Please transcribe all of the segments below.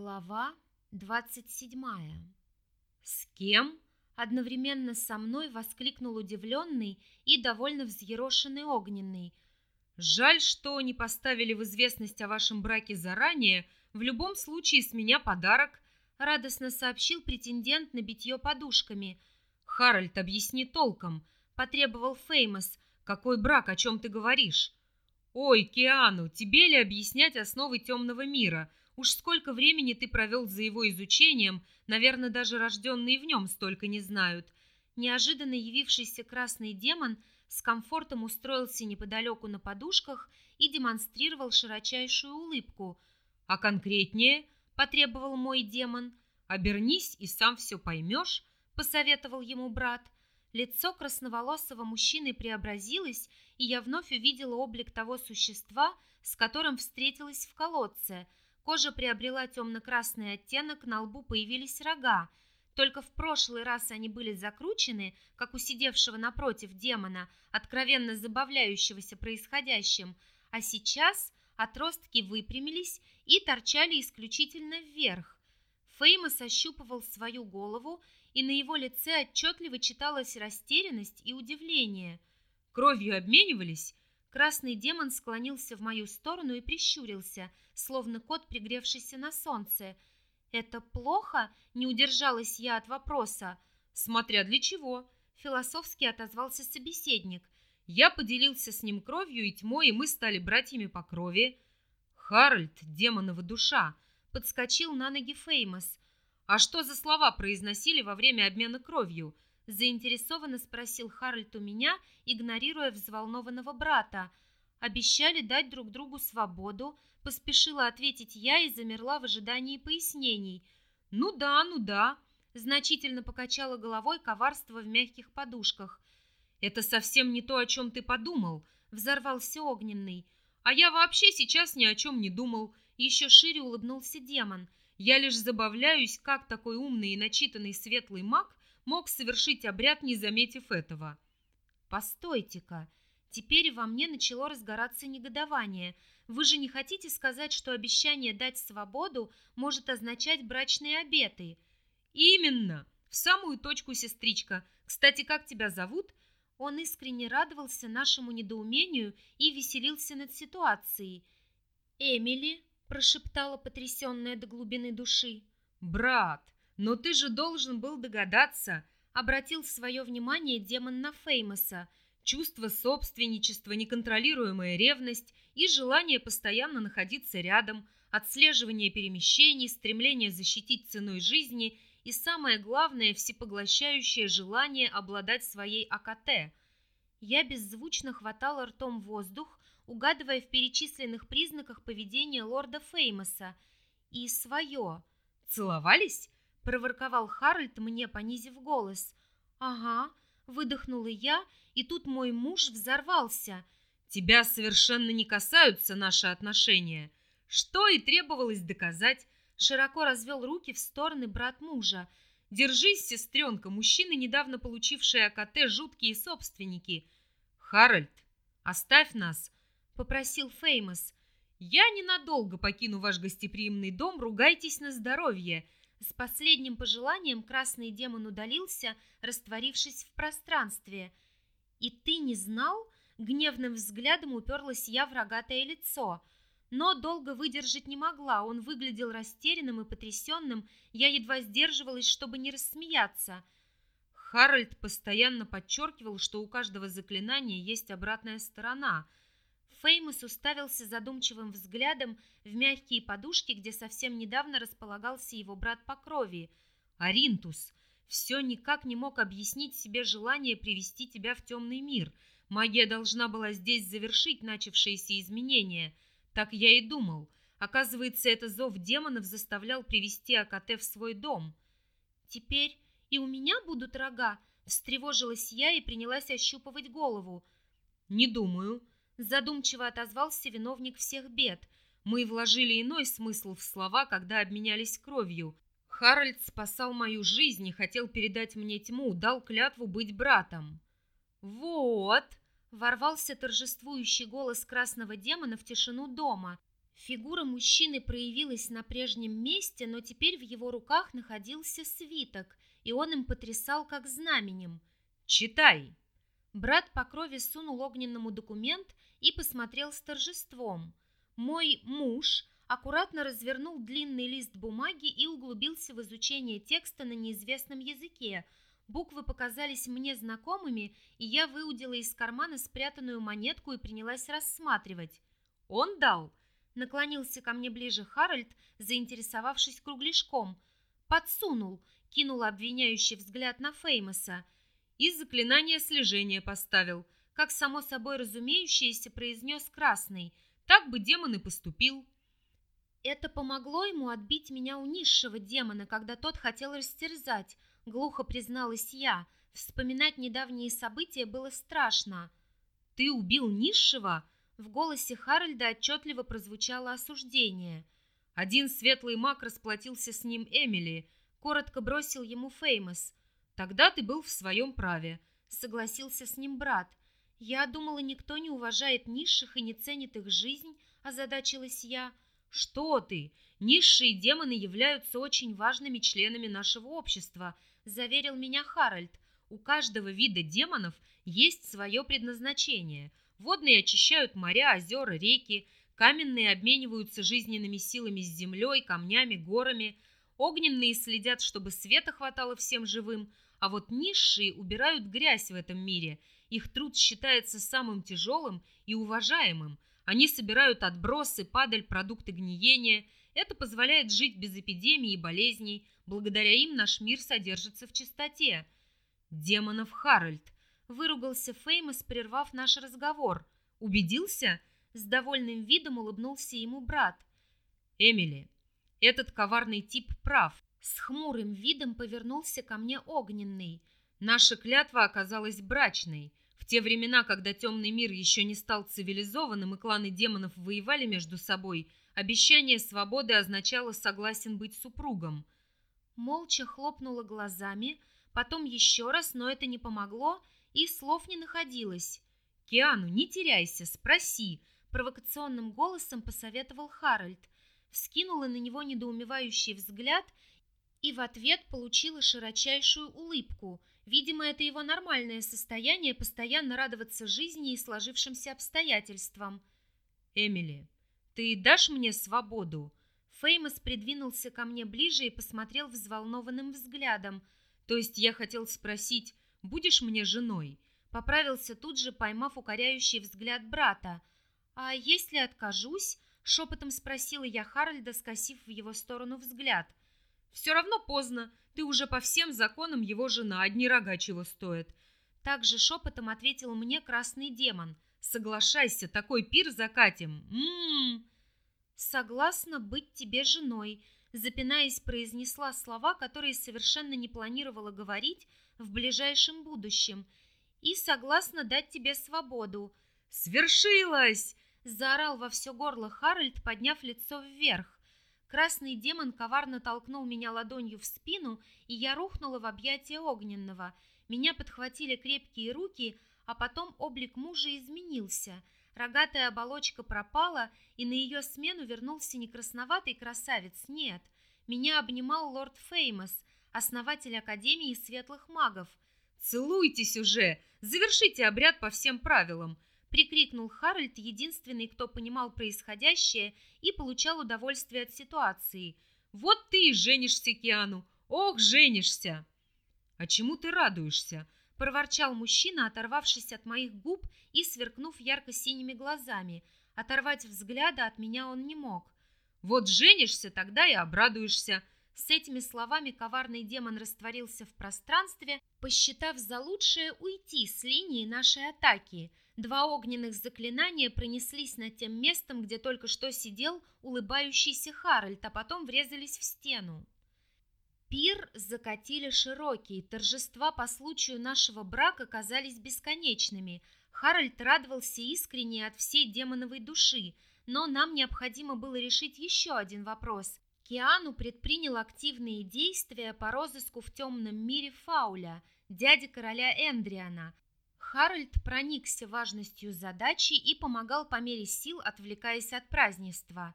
Глава 27 «С кем?» – одновременно со мной воскликнул удивленный и довольно взъерошенный огненный. «Жаль, что не поставили в известность о вашем браке заранее. В любом случае с меня подарок», – радостно сообщил претендент на битье подушками. «Харальд, объясни толком», – потребовал Феймос. «Какой брак, о чем ты говоришь?» «Ой, Киану, тебе ли объяснять основы темного мира?» Уж сколько времени ты провел за его изучением, наверное, даже рожденные в нем столько не знают. Неожиданно явившийся красный демон с комфортом устроился неподалеку на подушках и демонстрировал широчайшую улыбку. «А конкретнее?» – потребовал мой демон. «Обернись и сам все поймешь», – посоветовал ему брат. Лицо красноволосого мужчины преобразилось, и я вновь увидела облик того существа, с которым встретилась в колодце – Кожа приобрела темно-красный оттенок, на лбу появились рога. Только в прошлый раз они были закручены, как у сидевшего напротив демона, откровенно забавляющегося происходящим, а сейчас отростки выпрямились и торчали исключительно вверх. Феймос ощупывал свою голову, и на его лице отчетливо читалась растерянность и удивление. «Кровью обменивались?» Красный демон склонился в мою сторону и прищурился, словно кот, пригревшийся на солнце. «Это плохо?» – не удержалась я от вопроса. «Смотря для чего?» – философски отозвался собеседник. «Я поделился с ним кровью и тьмой, и мы стали братьями по крови». «Харальд, демонова душа!» – подскочил на ноги Феймос. «А что за слова произносили во время обмена кровью?» Заинтересованно спросил Харальд у меня, игнорируя взволнованного брата. Обещали дать друг другу свободу, поспешила ответить я и замерла в ожидании пояснений. Ну да, ну да, значительно покачала головой коварство в мягких подушках. Это совсем не то, о чем ты подумал, взорвался огненный. А я вообще сейчас ни о чем не думал, еще шире улыбнулся демон. Я лишь забавляюсь, как такой умный и начитанный светлый маг мог совершить обряд, не заметив этого. Постойте-ка, теперь во мне начало разгораться негодование. Вы же не хотите сказать, что обещание дать свободу может означать брачные обеты? Именно, в самую точку, сестричка. Кстати, как тебя зовут? Он искренне радовался нашему недоумению и веселился над ситуацией. «Эмили», – прошептала потрясенная до глубины души. «Брат», «Но ты же должен был догадаться», — обратил свое внимание демон на Феймоса. «Чувство собственничества, неконтролируемая ревность и желание постоянно находиться рядом, отслеживание перемещений, стремление защитить ценой жизни и, самое главное, всепоглощающее желание обладать своей АКТ». Я беззвучно хватала ртом воздух, угадывая в перечисленных признаках поведения лорда Феймоса. И свое. «Целовались?» Проворковал Харальд мне, понизив голос. «Ага», — выдохнула я, и тут мой муж взорвался. «Тебя совершенно не касаются наши отношения. Что и требовалось доказать». Широко развел руки в стороны брат мужа. «Держись, сестренка, мужчины, недавно получившие АКТ, жуткие собственники». «Харальд, оставь нас», — попросил Феймос. «Я ненадолго покину ваш гостеприимный дом, ругайтесь на здоровье», — с последним пожеланием красный демон удалился, растворившись в пространстве. «И ты не знал?» Гневным взглядом уперлась я в рогатое лицо. Но долго выдержать не могла, он выглядел растерянным и потрясенным, я едва сдерживалась, чтобы не рассмеяться. Харальд постоянно подчеркивал, что у каждого заклинания есть обратная сторона — Феймус уставился задумчивым взглядом в мягкие подушки, где совсем недавно располагался его брат по крови. «Аринтус, все никак не мог объяснить себе желание привести тебя в темный мир. Магия должна была здесь завершить начавшиеся изменения. Так я и думал. Оказывается, это зов демонов заставлял привести Акате в свой дом». «Теперь и у меня будут рога?» Встревожилась я и принялась ощупывать голову. «Не думаю», Задумчиво отозвался виновник всех бед. Мы вложили иной смысл в слова, когда обменялись кровью. Харальд спасал мою жизнь и хотел передать мне тьму, дал клятву быть братом. Вот, ворвался торжествующий голос красного демона в тишину дома. Фигура мужчины проявилась на прежнем месте, но теперь в его руках находился свиток, и он им потрясал как знаменем. «Читай!» Брат по крови сунул огненному документ и посмотрел с торжеством. Мой муж аккуратно развернул длинный лист бумаги и углубился в изучение текста на неизвестном языке. Буквы показались мне знакомыми, и я выудила из кармана спрятанную монетку и принялась рассматривать. «Он дал?» Наклонился ко мне ближе Харальд, заинтересовавшись кругляшком. Подсунул, кинул обвиняющий взгляд на Феймоса. И заклинание слежения поставил, как само собой разумеющееся произнес Красный. Так бы демон и поступил. Это помогло ему отбить меня у низшего демона, когда тот хотел растерзать, глухо призналась я. Вспоминать недавние события было страшно. Ты убил низшего? В голосе Харальда отчетливо прозвучало осуждение. Один светлый маг расплатился с ним Эмили, коротко бросил ему Феймос. Тогда ты был в своем праве, согласился с ним брат. Я думала, никто не уважает низших и не ценит их жизнь, озадачилась я. Что ты? Низшие демоны являются очень важными членами нашего общества, заверил меня Харальд. У каждого вида демонов есть свое предназначение – Водные очищают моря, озера, реки, каменные обмениваются жизненными силами с землей, камнями, горами, огненные следят, чтобы света хватало всем живым, а вот низшие убирают грязь в этом мире. Их труд считается самым тяжелым и уважаемым. Они собирают отбросы, падаль, продукты гниения. Это позволяет жить без эпидемий и болезней. Благодаря им наш мир содержится в чистоте. Демонов Харальд – Выругался Феймос, прервав наш разговор. Убедился? С довольным видом улыбнулся ему брат. Эмили, этот коварный тип прав. С хмурым видом повернулся ко мне огненный. Наша клятва оказалась брачной. В те времена, когда темный мир еще не стал цивилизованным и кланы демонов воевали между собой, обещание свободы означало согласен быть супругом. Молча хлопнула глазами, потом еще раз, но это не помогло, и слов не находилось. «Киану, не теряйся, спроси», — провокационным голосом посоветовал Харальд. Вскинула на него недоумевающий взгляд и в ответ получила широчайшую улыбку. Видимо, это его нормальное состояние постоянно радоваться жизни и сложившимся обстоятельствам. «Эмили, ты дашь мне свободу?» Феймос придвинулся ко мне ближе и посмотрел взволнованным взглядом. «То есть я хотел спросить, Будешь мне женой?» Поправился тут же, поймав укоряющий взгляд брата. «А если откажусь?» Шепотом спросила я Харальда, скосив в его сторону взгляд. «Все равно поздно. Ты уже по всем законам его жена, одни рога чего стоят». Также шепотом ответил мне красный демон. «Соглашайся, такой пир закатим. Ммм...» «Согласна быть тебе женой», запинаясь, произнесла слова, которые совершенно не планировала говорить, в ближайшем будущем и согласна дать тебе свободу. Свершилось! Заорал во все горло Харальд, подняв лицо вверх. Красный демон коварно толкнул меня ладонью в спину, и я рухнула в объятия огненного. Меня подхватили крепкие руки, а потом облик мужа изменился. Рогатая оболочка пропала, и на ее смену вернулся не красноватый красавец, нет. Меня обнимал лорд Феймос, основатель Академии Светлых Магов. «Целуйтесь уже! Завершите обряд по всем правилам!» Прикрикнул Харальд, единственный, кто понимал происходящее и получал удовольствие от ситуации. «Вот ты и женишься, Киану! Ох, женишься!» «А чему ты радуешься?» – проворчал мужчина, оторвавшись от моих губ и сверкнув ярко-синими глазами. Оторвать взгляда от меня он не мог. «Вот женишься, тогда и обрадуешься!» С этими словами коварный демон растворился в пространстве, посчитав за лучшее уйти с линии нашей атаки. Два огненных заклинания пронеслись над тем местом, где только что сидел улыбающийся Харальд, а потом врезались в стену. Пир закатили широкий, торжества по случаю нашего брака казались бесконечными. Харальд радовался искренне от всей демоновой души, но нам необходимо было решить еще один вопрос. Киану предпринял активные действия по розыску в темном мире Фауля, дяди короля Эндриана. Харальд проникся важностью задачи и помогал по мере сил, отвлекаясь от празднества.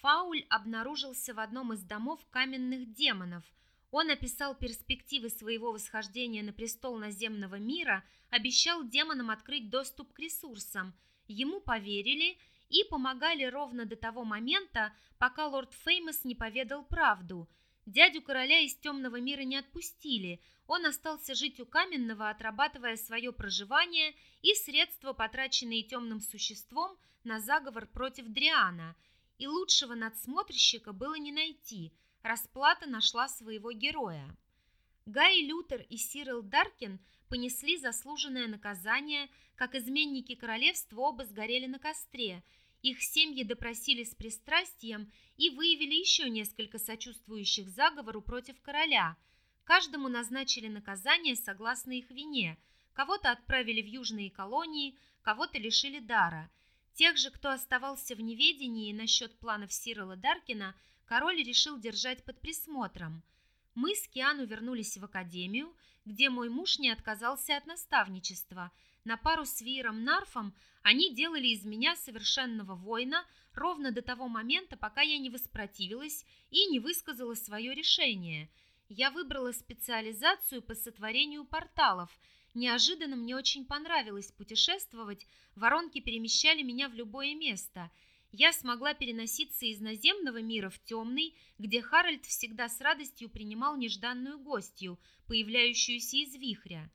Фауль обнаружился в одном из домов каменных демонов. Он описал перспективы своего восхождения на престол наземного мира, обещал демонам открыть доступ к ресурсам. Ему поверили и помогали ровно до того момента, пока лорд Феймос не поведал правду. Дядю короля из темного мира не отпустили. Он остался жить у каменного, отрабатывая свое проживание и средства, потраченные темным существом на заговор против Дриана. И лучшего надсмотрщика было не найти. Расплата нашла своего героя. Гай Лютер и Сирил Даркин понесли заслуженное наказание, как изменники королевства оба сгорели на костре – их семьи допросили с пристрастием и выявили еще несколько сочувствующих заговору против короля. Каждому назначили наказание согласно их вине. Кого-то отправили в южные колонии, кого-то лишили дара. Тех же, кто оставался в неведении насчет планов Сирила Даркина, король решил держать под присмотром. Мы с Киану вернулись в академию, где мой муж не отказался от наставничества – на пару с Виером Нарфом они делали из меня совершенного воина ровно до того момента, пока я не воспротивилась и не высказала свое решение. Я выбрала специализацию по сотворению порталов. Неожиданно мне очень понравилось путешествовать, воронки перемещали меня в любое место. Я смогла переноситься из наземного мира в темный, где Харальд всегда с радостью принимал нежданную гостью, появляющуюся из вихря.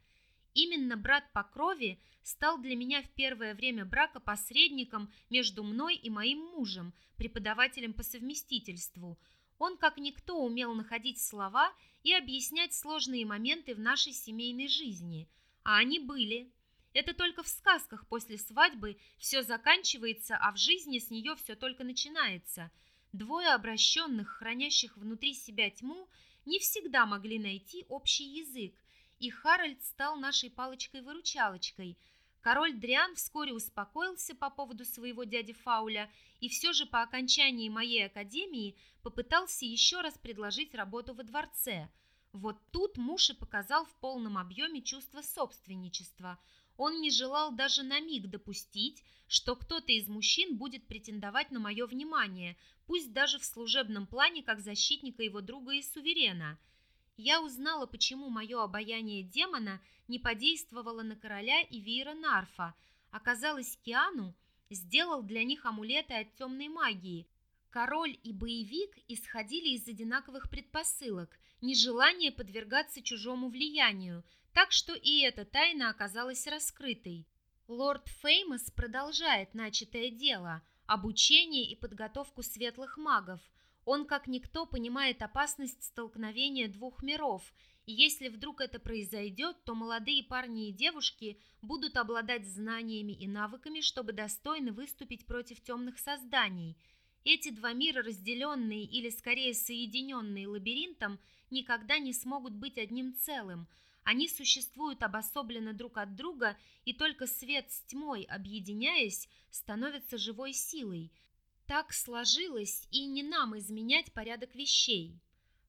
Именно брат по крови стал для меня в первое время брака посредником между мной и моим мужем, преподавателем по совместительству. Он, как никто, умел находить слова и объяснять сложные моменты в нашей семейной жизни. А они были. Это только в сказках после свадьбы все заканчивается, а в жизни с нее все только начинается. Двое обращенных, хранящих внутри себя тьму, не всегда могли найти общий язык, и Харальд стал нашей палочкой-выручалочкой. Король Дриан вскоре успокоился по поводу своего дяди Фауля и все же по окончании моей академии попытался еще раз предложить работу во дворце. Вот тут муж и показал в полном объеме чувство собственничества. Он не желал даже на миг допустить, что кто-то из мужчин будет претендовать на мое внимание, пусть даже в служебном плане как защитника его друга и суверена – я узнала, почему мое обаяние демона не подействовало на короля и Вейра Нарфа. Оказалось, Киану сделал для них амулеты от темной магии. Король и боевик исходили из одинаковых предпосылок, нежелание подвергаться чужому влиянию, так что и эта тайна оказалась раскрытой. Лорд Феймос продолжает начатое дело – обучение и подготовку светлых магов – он, как никто, понимает опасность столкновения двух миров, и если вдруг это произойдет, то молодые парни и девушки будут обладать знаниями и навыками, чтобы достойно выступить против темных созданий. Эти два мира, разделенные или скорее соединенные лабиринтом, никогда не смогут быть одним целым. Они существуют обособленно друг от друга, и только свет с тьмой, объединяясь, становятся живой силой – так сложилось, и не нам изменять порядок вещей.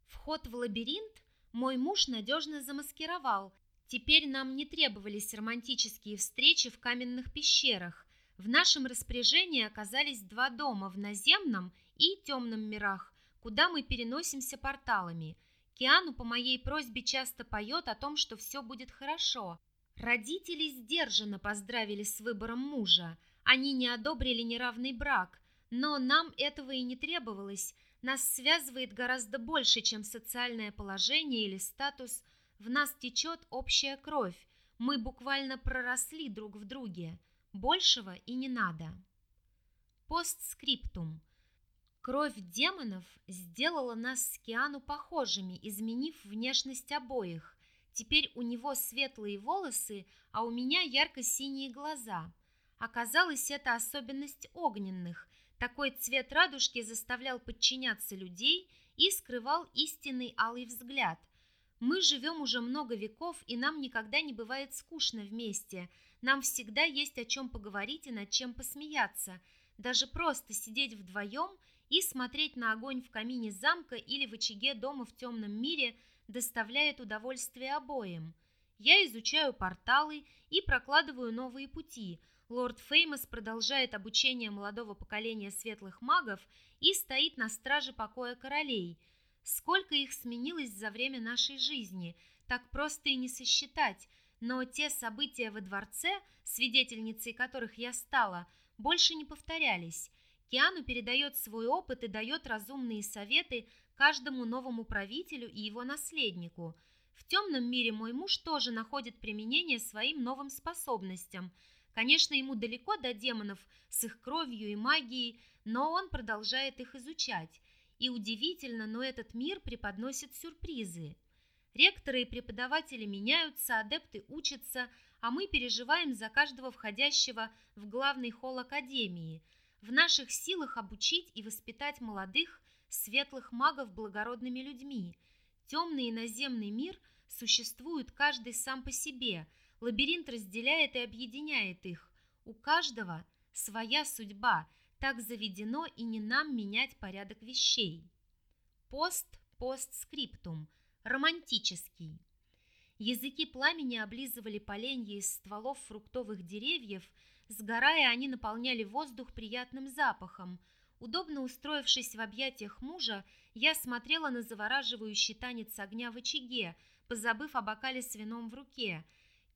Вход в лабиринт мой муж надежно замаскировал. Теперь нам не требовались романтические встречи в каменных пещерах. В нашем распоряжении оказались два дома в наземном и темном мирах, куда мы переносимся порталами. Киану по моей просьбе часто поет о том, что все будет хорошо. Родители сдержанно поздравили с выбором мужа. Они не одобрили неравный брак – но нам этого и не требовалось. Нас связывает гораздо больше, чем социальное положение или статус. В нас течет общая кровь. Мы буквально проросли друг в друге. Большего и не надо. Постскриптум. Кровь демонов сделала нас с Киану похожими, изменив внешность обоих. Теперь у него светлые волосы, а у меня ярко-синие глаза. Оказалось, это особенность огненных – такой цвет радужки заставлял подчиняться людей и скрывал истинный алый взгляд. Мы живем уже много веков, и нам никогда не бывает скучно вместе. Нам всегда есть о чем поговорить и над чем посмеяться. Даже просто сидеть вдвоем и смотреть на огонь в камине замка или в очаге дома в темном мире доставляет удовольствие обоим. Я изучаю порталы и прокладываю новые пути – Лорд Феймос продолжает обучение молодого поколения светлых магов, и стоит на страже покоя королей. Сколько их сменилось за время нашей жизни, так просто и не сосчитать, но те события во дворце, свидетельницей которых я стала, больше не повторялись. Киану передает свой опыт и дает разумные советы каждому новому правителю и его наследнику. В темном мире мой муж тоже находит применение своим новым способностям. Конечно, ему далеко до демонов с их кровью и магией, но он продолжает их изучать. И удивительно, но этот мир преподносит сюрпризы. Ректоры и преподаватели меняются, адепты учатся, а мы переживаем за каждого входящего в главный холл Академии. В наших силах обучить и воспитать молодых, светлых магов благородными людьми. Темный и наземный мир существуют каждый сам по себе. Лабиринт разделяет и объединяет их. У каждого своя судьба. Так заведено и не нам менять порядок вещей. Пост, постскриптум – романтический. Языки пламени облизывали поленья из стволов фруктовых деревьев, сгорая, они наполняли воздух приятным запахом. Удобно устроившись в объятиях мужа, я смотрела на завораживающий танец огня в очаге, позабыв о бокале с вином в руке.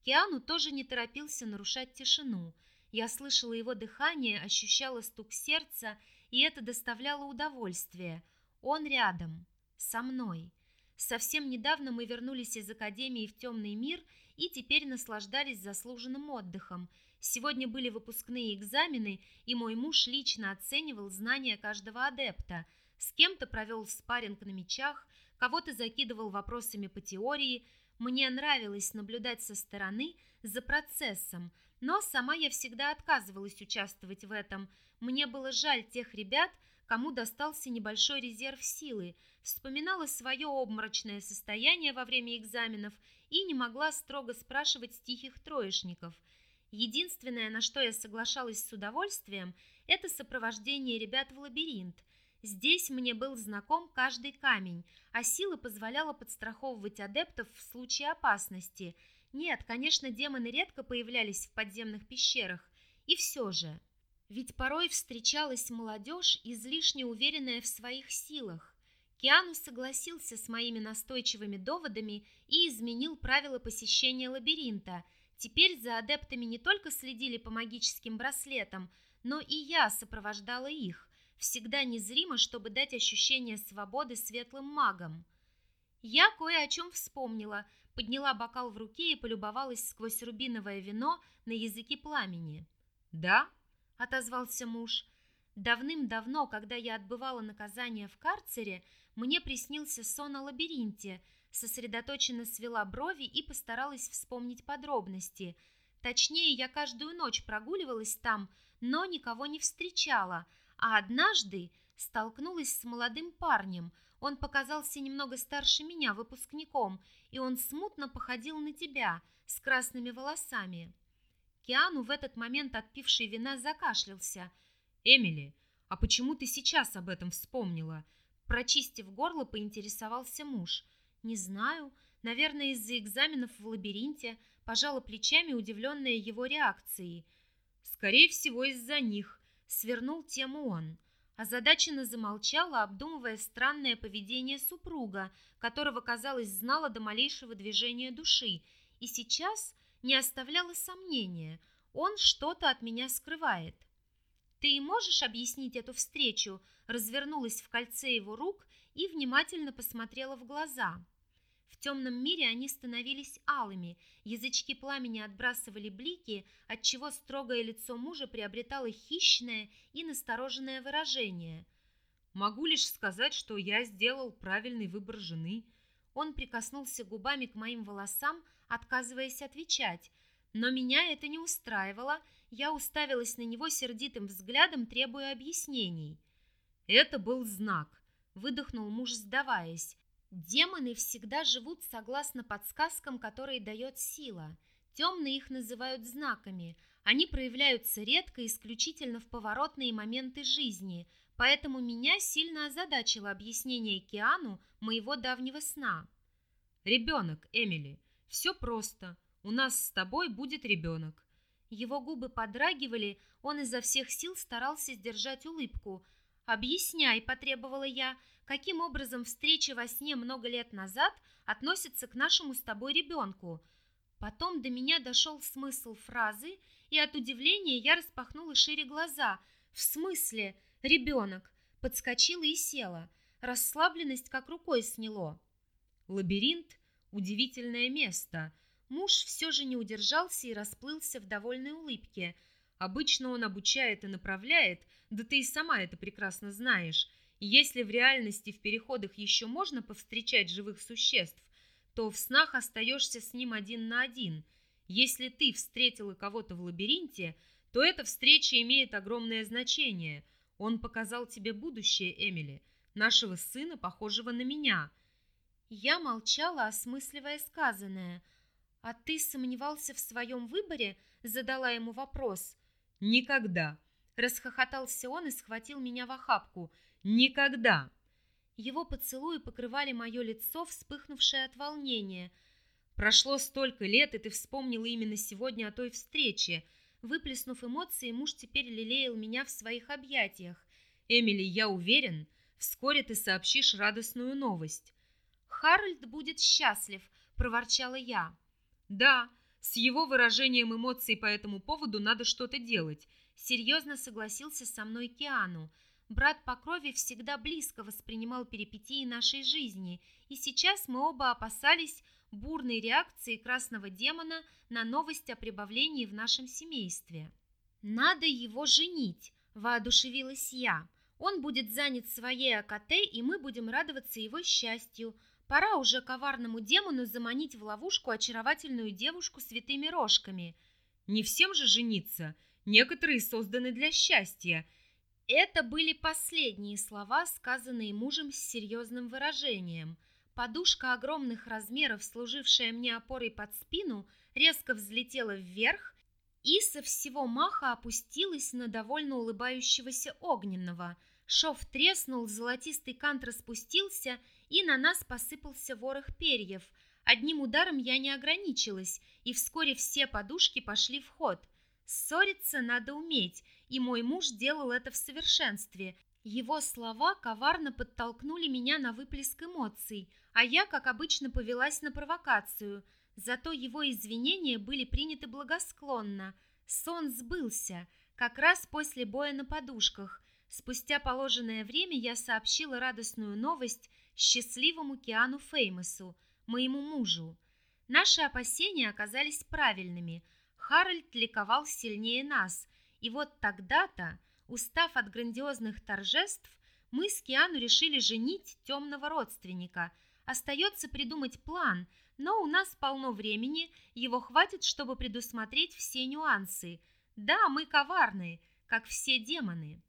Киану тоже не торопился нарушать тишину. Я слышала его дыхание, ощущала стук сердца, и это доставляло удовольствие. Он рядом, со мной. Совсем недавно мы вернулись из академии в темный мир и теперь наслаждались заслуженным отдыхом. Сегодня были выпускные экзамены, и мой муж лично оценивал знания каждого адепта. С кем-то провел спарринг на мечах, кого-то закидывал вопросами по теории. Мне нравилось наблюдать со стороны за процессом, но сама я всегда отказывалась участвовать в этом. Мне было жаль тех ребят, кому достался небольшой резерв силы, вспоминала свое обморочное состояние во время экзаменов и не могла строго спрашивать стихих троечников. Единственное, на что я соглашалась с удовольствием, это сопровождение ребят в лабиринт. Здесь мне был знаком каждый камень, а сила позволяла подстраховывать адептов в случае опасности. Нет, конечно, демоны редко появлялись в подземных пещерах, и все же... Ведь порой встречалась молодежь, излишне уверенная в своих силах. Киану согласился с моими настойчивыми доводами и изменил правила посещения лабиринта. Теперь за адептами не только следили по магическим браслетам, но и я сопровождала их, всегда незримо, чтобы дать ощущение свободы светлым магам. Я кое о чем вспомнила, подняла бокал в руке и полюбовалась сквозь рубиновое вино на языке пламени. «Да?» отозвался муж. Давным-давно, когда я отбывала наказание в карцере, мне приснился сон о лабиринте. Сосредоточенно свела брови и постаралась вспомнить подробности. Точнее, я каждую ночь прогуливалась там, но никого не встречала, а однажды столкнулась с молодым парнем. Он показался немного старше меня, выпускником, и он смутно походил на тебя, с красными волосами. Киану, в этот момент отпивший вина, закашлялся. «Эмили, а почему ты сейчас об этом вспомнила?» Прочистив горло, поинтересовался муж. «Не знаю. Наверное, из-за экзаменов в лабиринте». Пожала плечами, удивленная его реакцией. «Скорее всего, из-за них», — свернул тему он. Озадаченно замолчала, обдумывая странное поведение супруга, которого, казалось, знала до малейшего движения души, и сейчас не оставляло сомнения, он что-то от меня скрывает. «Ты можешь объяснить эту встречу?» развернулась в кольце его рук и внимательно посмотрела в глаза. В темном мире они становились алыми, язычки пламени отбрасывали блики, отчего строгое лицо мужа приобретало хищное и настороженное выражение. «Могу лишь сказать, что я сделал правильный выбор жены», он прикоснулся губами к моим волосам, отказываясь отвечать, но меня это не устраивало, я уставилась на него сердитым взглядом, требуя объяснений. «Это был знак», — выдохнул муж, сдаваясь. «Демоны всегда живут согласно подсказкам, которые дает сила. Темные их называют знаками. Они проявляются редко, исключительно в поворотные моменты жизни — поэтому меня сильно озадачило объяснение Киану моего давнего сна. «Ребенок, Эмили, все просто. У нас с тобой будет ребенок». Его губы подрагивали, он изо всех сил старался сдержать улыбку. «Объясняй», — потребовала я, каким образом встреча во сне много лет назад относится к нашему с тобой ребенку. Потом до меня дошел смысл фразы, и от удивления я распахнула шире глаза. «В смысле? Ребенок?» Подскочила и села. Расслабленность как рукой сняло. Лабиринт – удивительное место. Муж все же не удержался и расплылся в довольной улыбке. Обычно он обучает и направляет, да ты и сама это прекрасно знаешь. Если в реальности в переходах еще можно повстречать живых существ, то в снах остаешься с ним один на один. Если ты встретила кого-то в лабиринте, то эта встреча имеет огромное значение. Он показал тебе будущее, Эмили, нашего сына, похожего на меня. Я молчала, осмысливая сказанное. «А ты сомневался в своем выборе?» — задала ему вопрос. «Никогда!» — расхохотался он и схватил меня в охапку — Никогда!» Его поцелуи покрывали мое лицо, вспыхнувшее от волнения. «Прошло столько лет, и ты вспомнила именно сегодня о той встрече». Выплеснув эмоции, муж теперь лелеял меня в своих объятиях. «Эмили, я уверен, вскоре ты сообщишь радостную новость». «Харальд будет счастлив», — проворчала я. «Да, с его выражением эмоций по этому поводу надо что-то делать», — серьезно согласился со мной Киану. Брат по крови всегда близко воспринимал перипетии нашей жизни, и сейчас мы оба опасались бурной реакции красного демона на новость о прибавлении в нашем семействе. «Надо его женить», – воодушевилась я. «Он будет занят своей АКТ, и мы будем радоваться его счастью. Пора уже коварному демону заманить в ловушку очаровательную девушку святыми рожками». «Не всем же жениться. Некоторые созданы для счастья», – это были последние слова, сказанные мужем с серьезным выражением. Подушка огромных размеров, служившая мне опорой под спину, резко взлетела вверх и со всего маха опустилась на довольно улыбающегося огненного. Шов треснул, золотистый кант распустился, и на нас посыпался ворох перьев. Одним ударом я не ограничилась, и вскоре все подушки пошли в ход. Ссориться надо уметь, и мой муж делал это в совершенстве. Его слова коварно подтолкнули меня на выплеск эмоций, а я, как обычно, повелась на провокацию. Зато его извинения были приняты благосклонно. Сон сбылся, как раз после боя на подушках. Спустя положенное время я сообщила радостную новость счастливому Киану Феймосу, моему мужу. Наши опасения оказались правильными. Харальд ликовал сильнее нас – и вот тогда-то, устав от грандиозных торжеств, мы с Киану решили женить темного родственника. Остается придумать план, но у нас полно времени, его хватит, чтобы предусмотреть все нюансы. Да, мы коварные, как все демоны.